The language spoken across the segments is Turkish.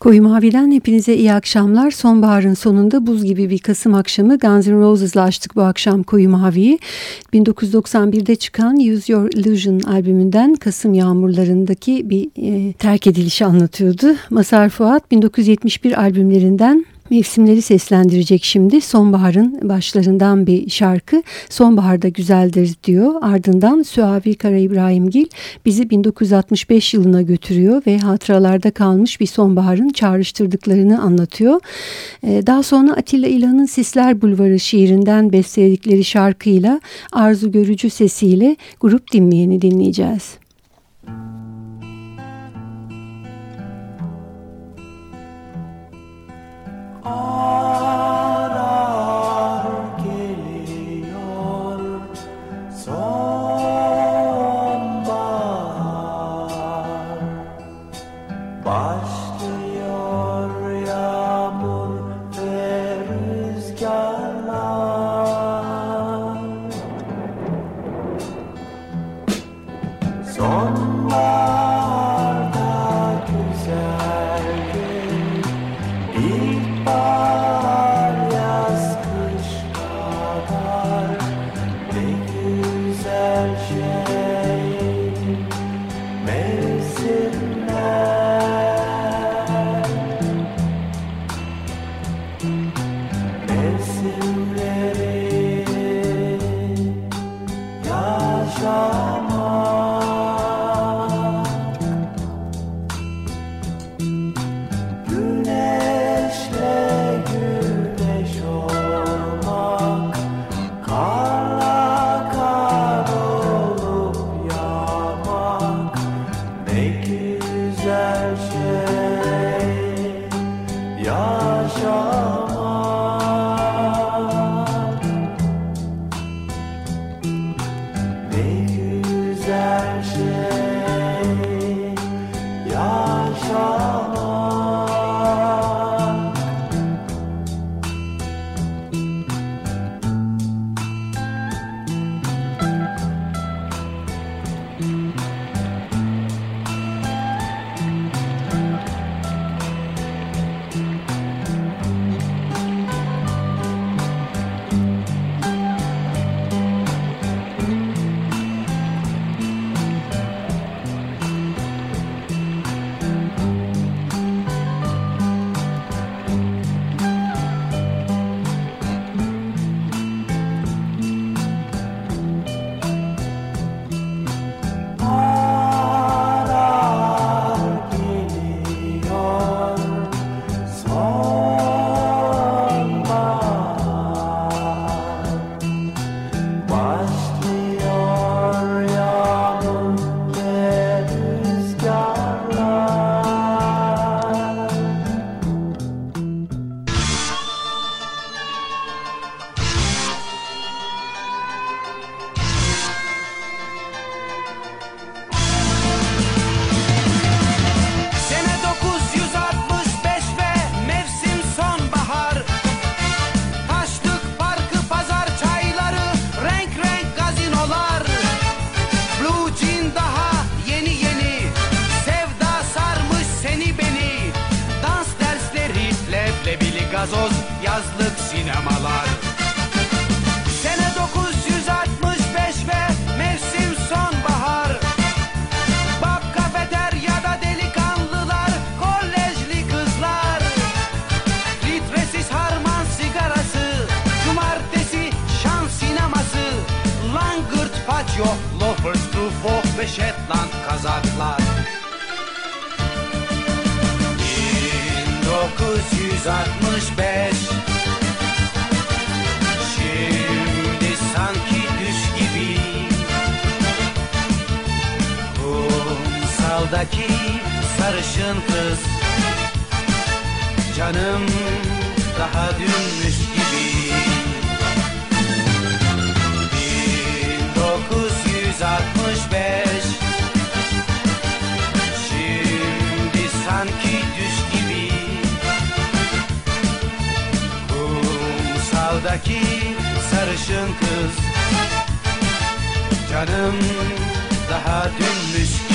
Koyu Mavi'den hepinize iyi akşamlar. Sonbaharın sonunda buz gibi bir Kasım akşamı Guns N' Roses'la açtık bu akşam Koyu Mavi'yi. 1991'de çıkan Use Your Illusion albümünden Kasım yağmurlarındaki bir e, terk edilişi anlatıyordu. Masar Fuat 1971 albümlerinden Mevsimleri seslendirecek şimdi sonbaharın başlarından bir şarkı Sonbaharda Güzeldir diyor. Ardından Süavi Kara İbrahimgil bizi 1965 yılına götürüyor ve hatıralarda kalmış bir sonbaharın çağrıştırdıklarını anlatıyor. Ee, daha sonra Atilla İlhan'ın Sisler Bulvarı şiirinden bestedikleri şarkıyla Arzu Görücü sesiyle grup dinleyeni dinleyeceğiz. Oh. Kumsaldaki sarışın kız. Canım daha dünmüş gibi Sene 900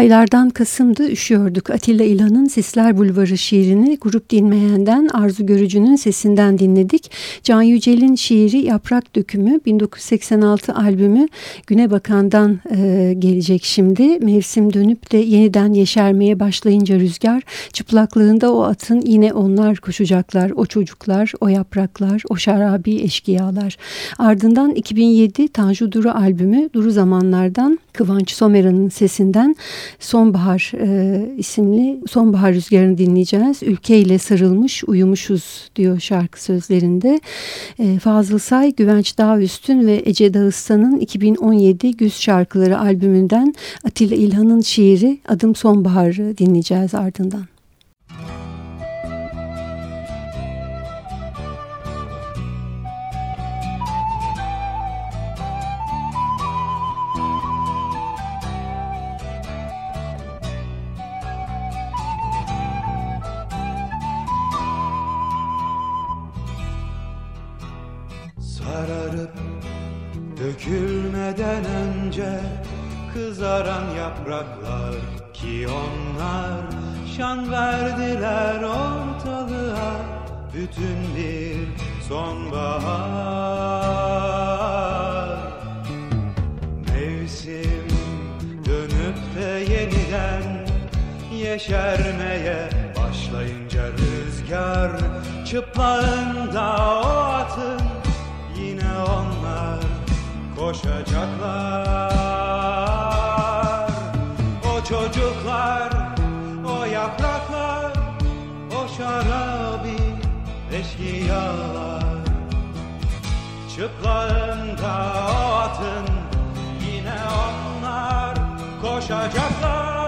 Aylardan Kasım'dı üşüyorduk. Atilla İlhan'ın Sisler Bulvarı şiirini Grup Dinmeyen'den Arzu Görücü'nün sesinden dinledik. Can Yücel'in şiiri Yaprak Dökümü 1986 albümü Güne Bakan'dan e, gelecek şimdi. Mevsim dönüp de yeniden yeşermeye başlayınca rüzgar çıplaklığında o atın yine onlar koşacaklar. O çocuklar, o yapraklar, o şarabi eşkıyalar. Ardından 2007 Tanju Duru albümü Duru Zamanlardan Kıvanç Somera'nın sesinden Sonbahar e, isimli Sonbahar Rüzgarı'nı dinleyeceğiz. Ülkeyle sarılmış uyumuşuz diyor şarkı sözlerinde. E, Fazıl Say, Güvenç Dağüstün ve Ece Dağıstan'ın 2017 Güz Şarkıları albümünden Atilla İlhan'ın şiiri Adım Sonbahar'ı dinleyeceğiz ardından. Sonbahar Mevsim dönüp de yeniden yeşermeye başlayınca rüzgar çıplağında o atın yine onlar koşacaklar. O çocuklar, o yapraklar, o şarabi eşkıyalar Çıplağında o atın yine onlar koşacaklar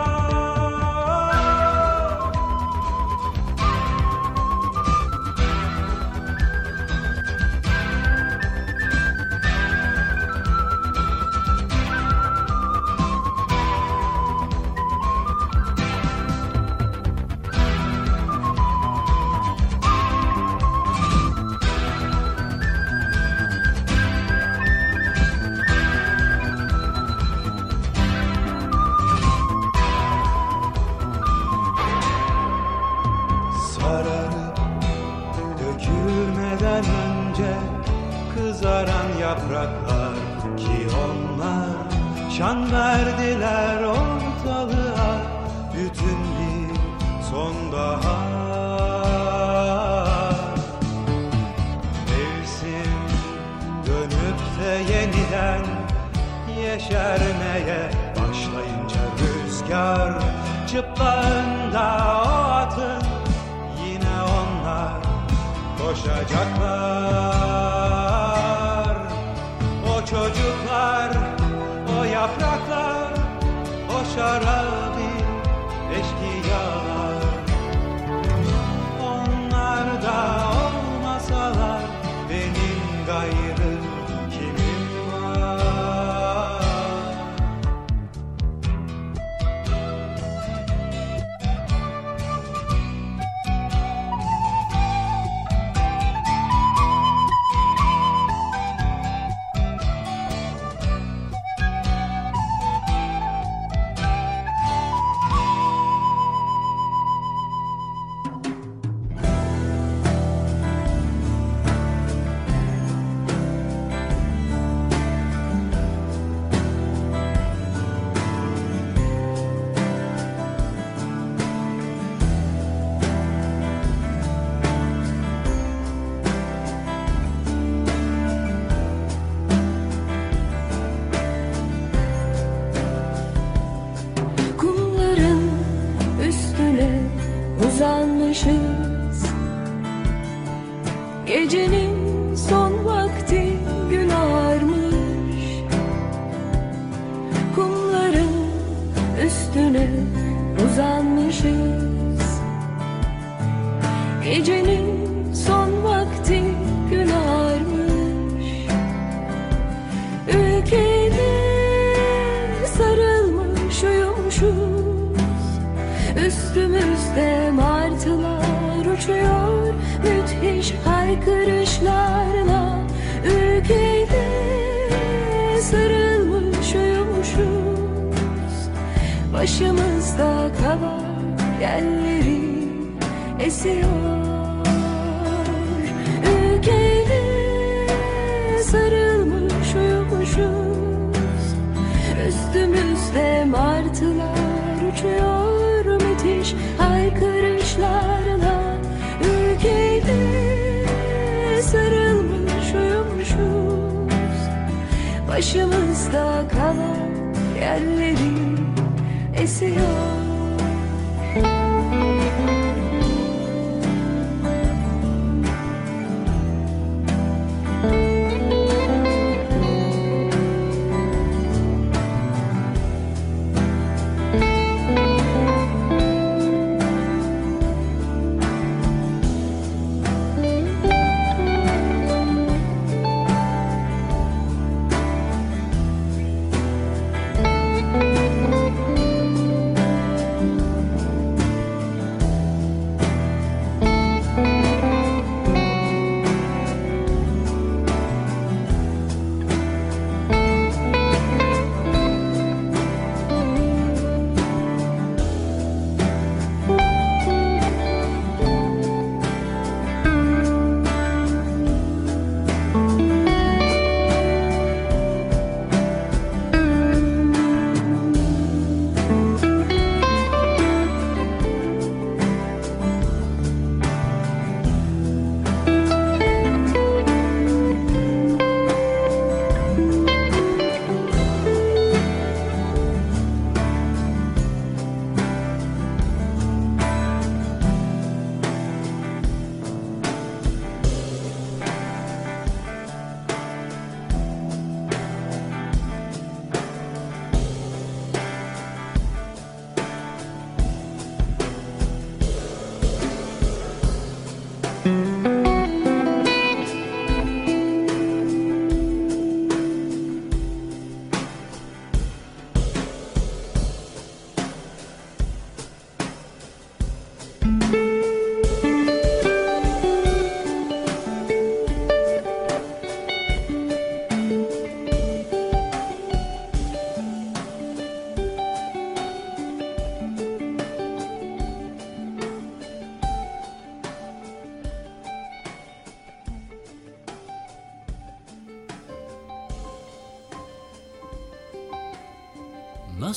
sarılmış uyumuşuz. Üstümüzde martılar uçuyor müthiş haykırışlarla. Ülkeyle sarılmış uyumuşuz. Başımızda kalan yerleri esiyor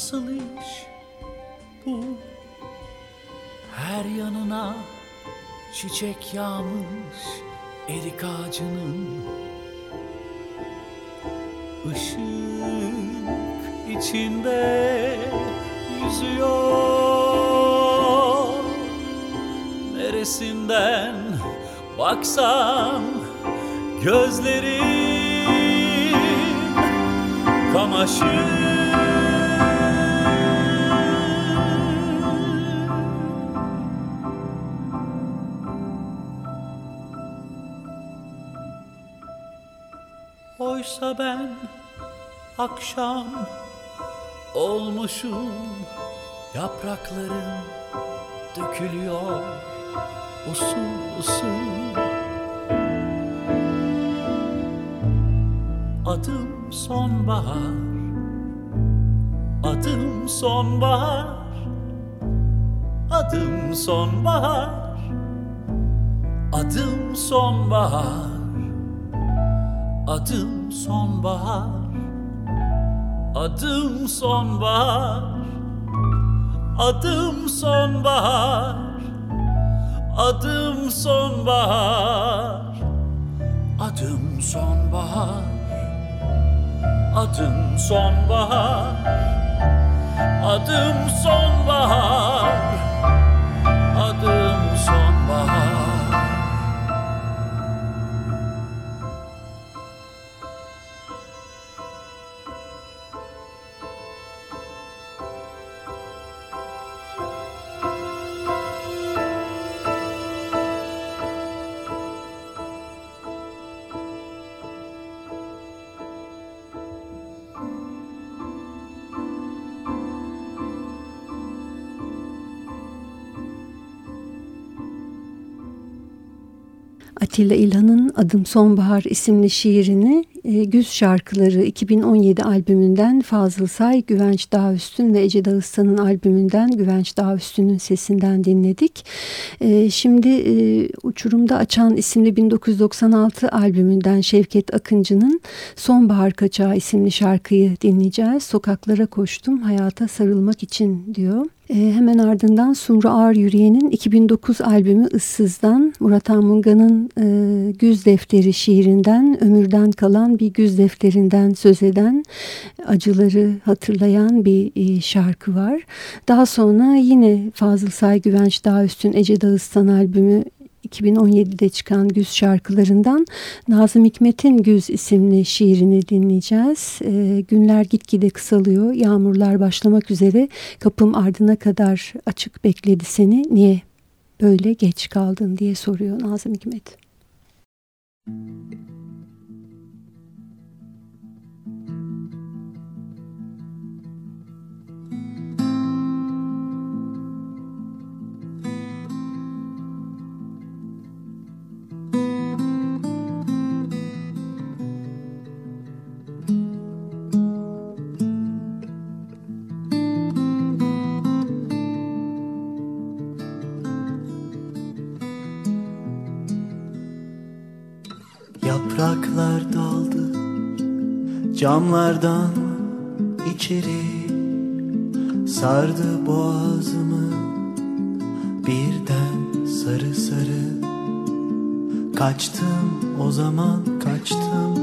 Nasıl iş bu? Her yanına çiçek yağmış erik ağacının Işık içinde yüzüyor Neresinden baksam gözlerim kamaşır Oysa ben akşam olmuşum Yapraklarım dökülüyor usul usul. Adım sonbahar Adım sonbahar Adım sonbahar Adım sonbahar Adım sonbahar Adım sonbahar Adım sonbahar Adım sonbahar Adım sonbahar Adım sonbahar Adım sonbahar Atilla İlhan'ın Adım Sonbahar isimli şiirini e, Güz Şarkıları 2017 albümünden Fazıl Say, Güvenç Dağüstün ve Ece Dağıstan'ın albümünden Güvenç Dağüstün'ün sesinden dinledik. E, şimdi e, Uçurumda Açan isimli 1996 albümünden Şevket Akıncı'nın Sonbahar Kaçağı isimli şarkıyı dinleyeceğiz. Sokaklara koştum hayata sarılmak için diyor. E, hemen ardından Sumru Ağır Yürüyen'in 2009 albümü Issız'dan Murat Anmunga'nın e, Güz Defteri şiirinden ömürden kalan bir güz defterinden söz eden acıları hatırlayan bir e, şarkı var. Daha sonra yine Fazıl Say Güvenç Daha Üstün Ece Dağıstan albümü 2017'de çıkan Güz şarkılarından Nazım Hikmet'in Güz isimli şiirini dinleyeceğiz. E, günler gitgide kısalıyor, yağmurlar başlamak üzere kapım ardına kadar açık bekledi seni. Niye böyle geç kaldın diye soruyor Nazım Hikmet. Müzik camlardan içeri Sardı boğazımı. Birden sarı sarı Kaçtım o zaman kaçtım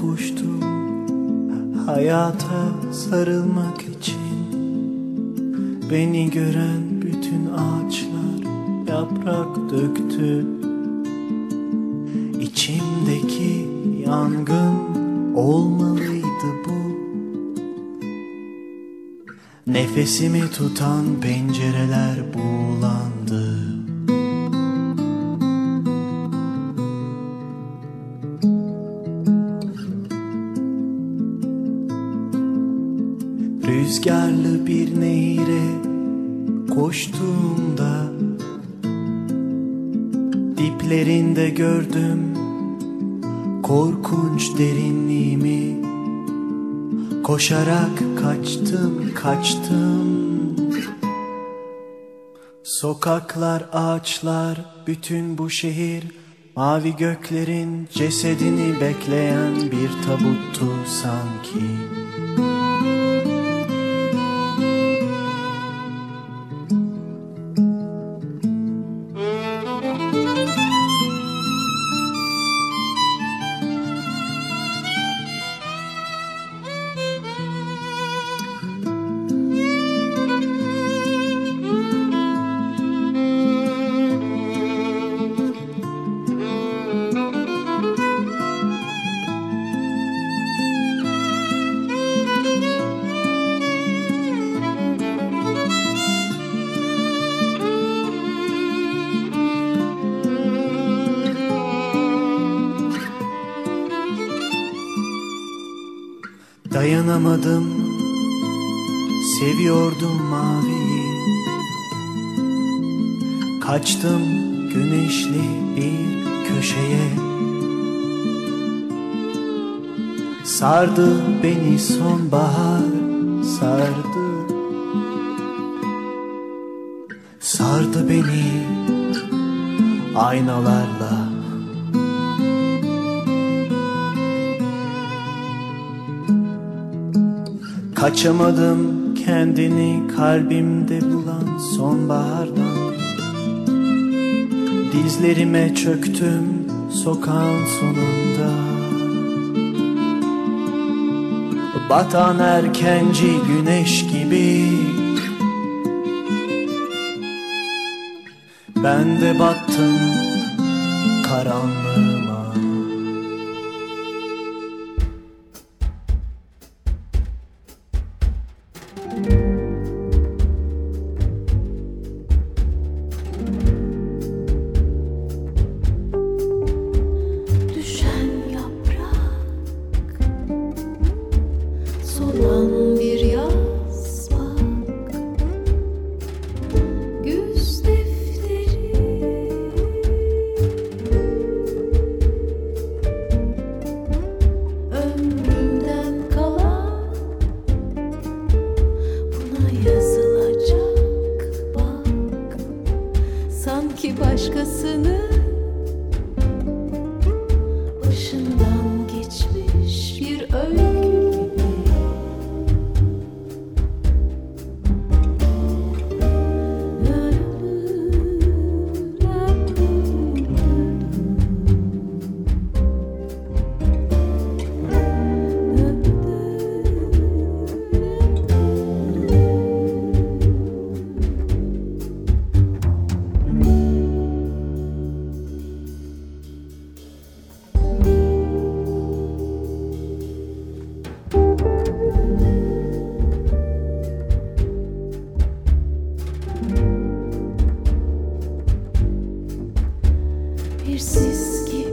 koştum hayata sarılmak için. Beni gören bütün ağaçlar yaprak döktü. İçimdeki yangın olmalıydı bu. Nefesimi tutan pencereler buğulandı Rüzgarlı bir nehire koştuğumda Diplerinde gördüm korkunç derinliğimi. Koşarak kaçtım kaçtım. Sokaklar ağaçlar bütün bu şehir Mavi göklerin cesedini bekleyen bir tabuttu sanki beni sonbahar sardı. Sardı beni aynalarla. Kaçamadım kendini kalbimde bulan sonbahardan. Dizlerime çöktüm sokağın sonunda Batan erkenci güneş gibi. Ben de battım karanlığa Bir sis gibi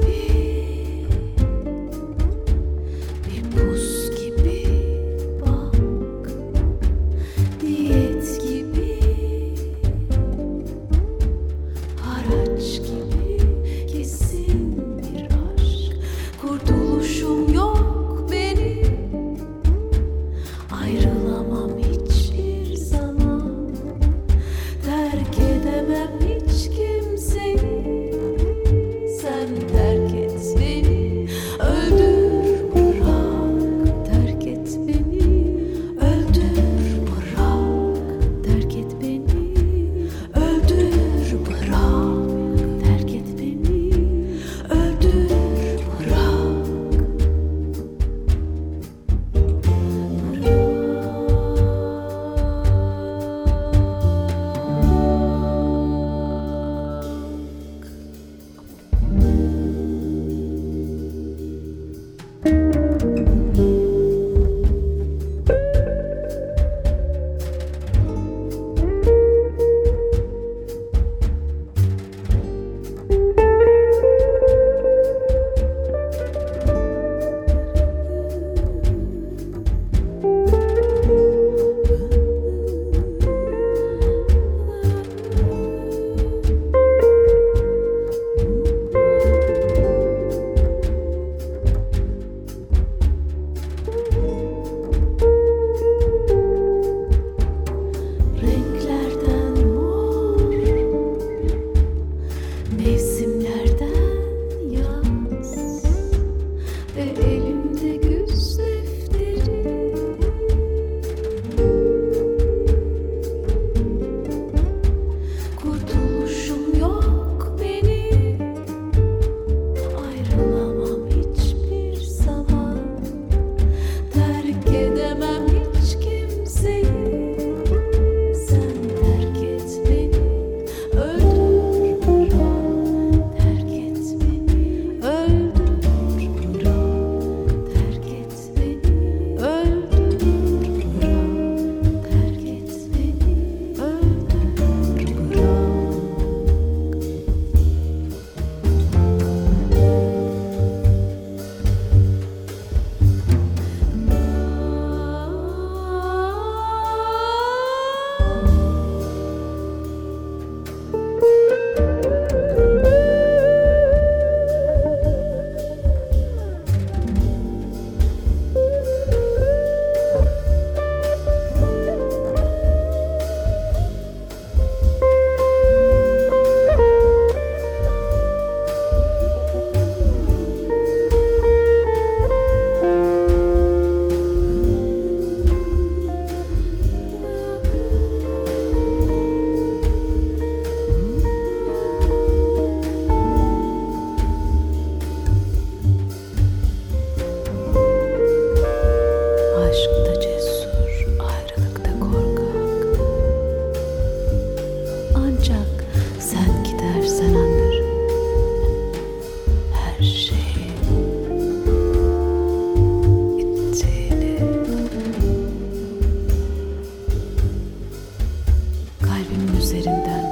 gözlerinden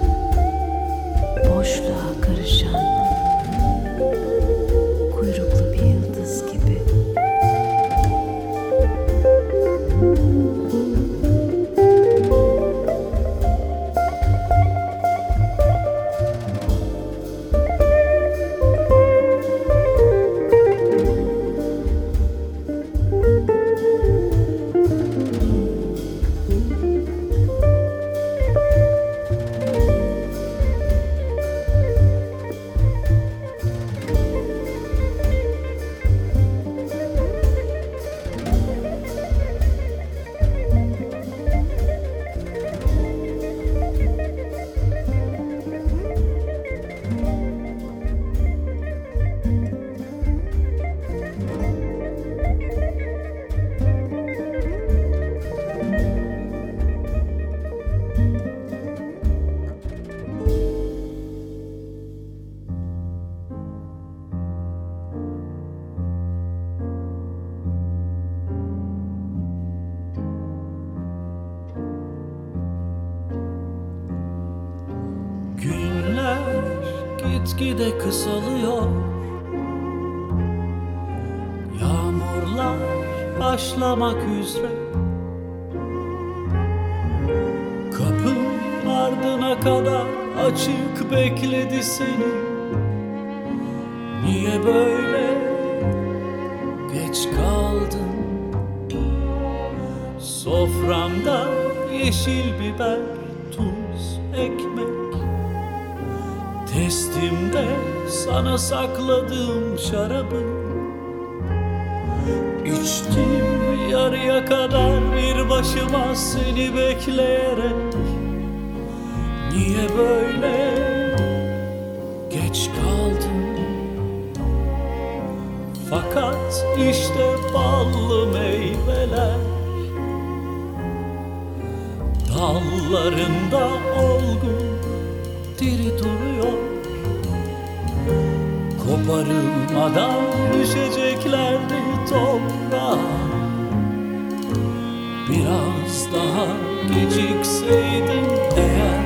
boşluğa karışan şarabı İçtim yarıya kadar bir başıma seni bekleyerek. Niye böyle? Geç kaldın Fakat işte ballı meyveler. Dallarında olgun diri duruyor Koparılmadan düşeceklerdi toprağa Biraz daha gecikseydim eğer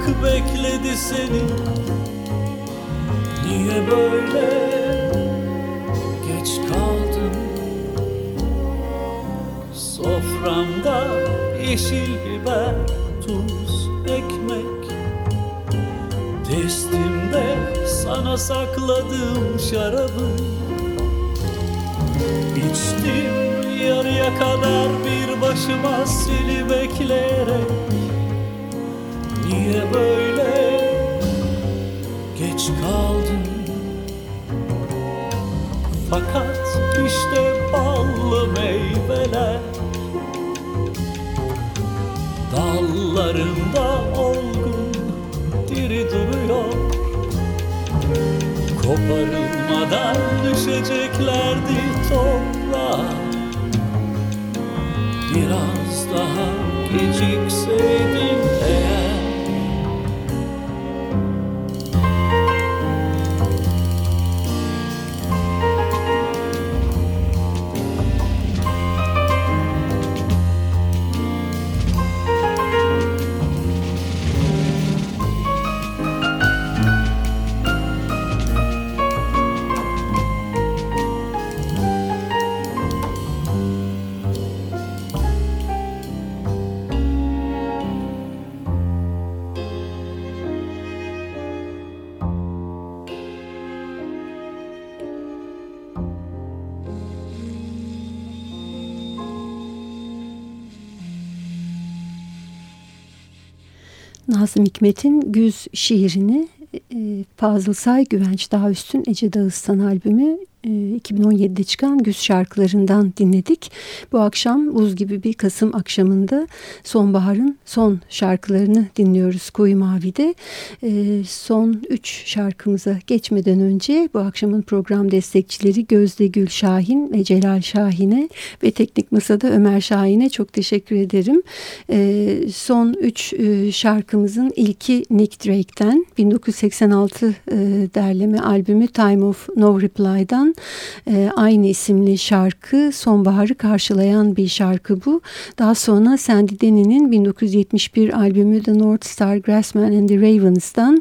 açık bekledi seni. Niye böyle? Geç kaldın. Soframda yeşil biber, tuz, ekmek. Testimde sana sakladığım şarabı. İçtim yarıya kadar bir başıma seni bekleyerek geç kaldın. Fakat işte ballı meyveler Dallarında olgun diri duruyor. Koparılmadan düşeceklerdi toprağa Biraz daha gecikseydim Nazım Hikmet'in Güz şiirini e, Fazıl Say Güvenç Daha Üstün Ece Dağıstan albümü 2017'de çıkan Güz şarkılarından dinledik. Bu akşam buz gibi bir Kasım akşamında sonbaharın son şarkılarını dinliyoruz Koyu Mavi'de. Ee, son üç şarkımıza geçmeden önce bu akşamın program destekçileri Gözde Gül Şahin ve Celal Şahin'e ve Teknik Masa'da Ömer Şahin'e çok teşekkür ederim. Ee, son üç e, şarkımızın ilki Nick Drake'ten 1986 e, derleme albümü Time of No Reply'dan e, aynı isimli şarkı sonbaharı karşılayan bir şarkı bu. Daha sonra Sandy Denny'nin 1971 albümü The North Star Grassman and the Ravens'tan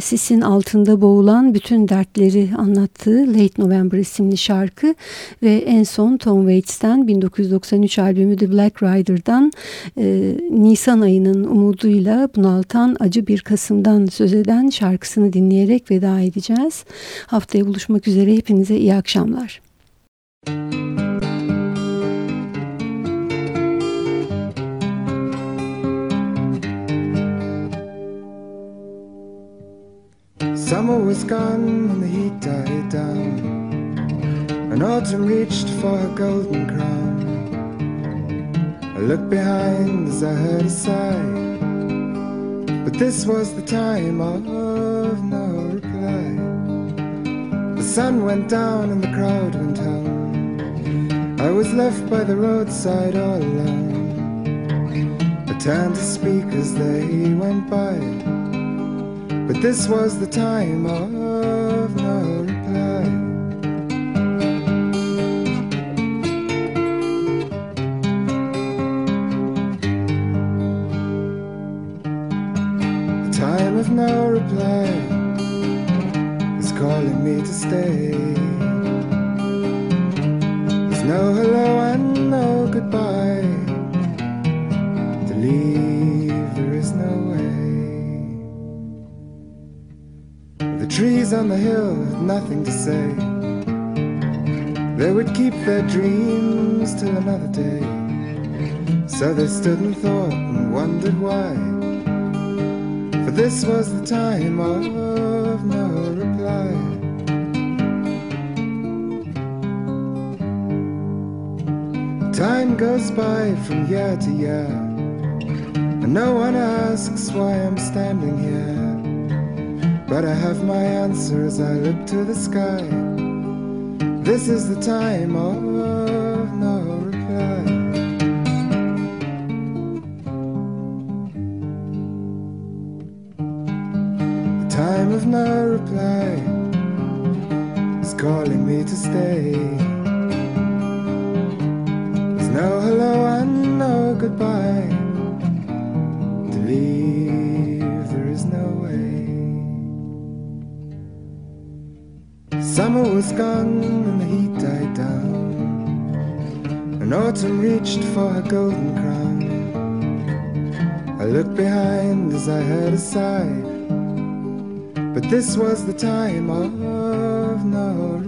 sisin altında boğulan bütün dertleri anlattığı Late November isimli şarkı ve en son Tom Waits'ten 1993 albümü The Black Rider'dan e, Nisan ayının umuduyla bunaltan acı bir Kasım'dan söz eden şarkısını dinleyerek veda edeceğiz. Haftaya buluşmak üzere hepinize iyi akşamlar. Summer was gone and the heat died down, and autumn reached for her golden crown. I looked behind as I heard a sigh, but this was the time of reply. The sun went down and the crowd went home. I was left by the roadside all alone. I turned to speak as they went by. But this was the time of no reply. The time of no reply calling me to stay. There's no hello and no goodbye. To leave, there is no way. The trees on the hill had nothing to say. They would keep their dreams till another day. So they stood and thought and wondered why. For this was the time of no Time goes by from year to year, and no one asks why I'm standing here. But I have my answer as I look to the sky. This is the time of Sigh. But this was the time of no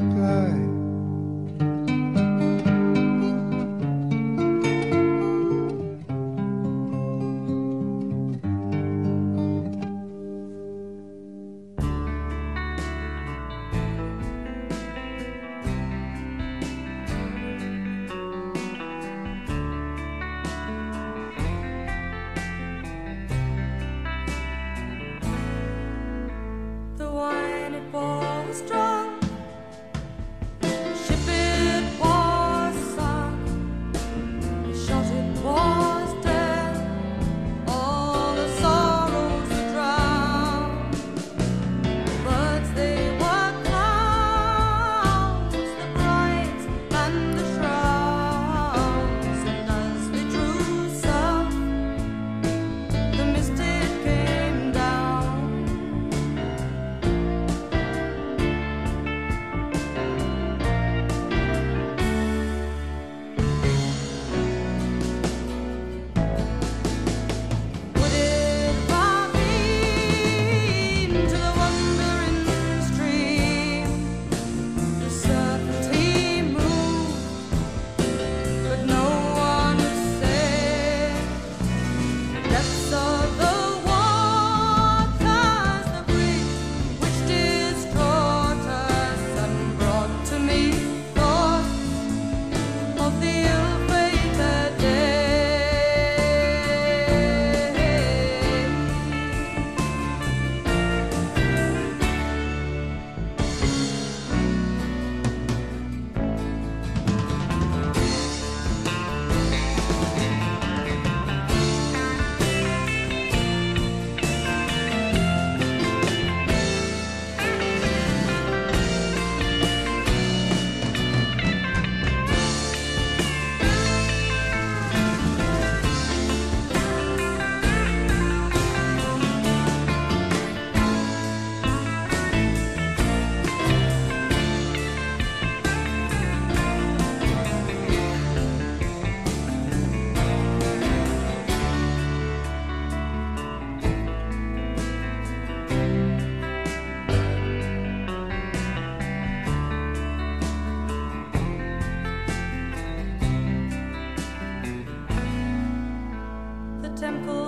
the temple.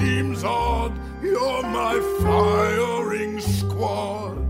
Seems odd. You're my firing squad.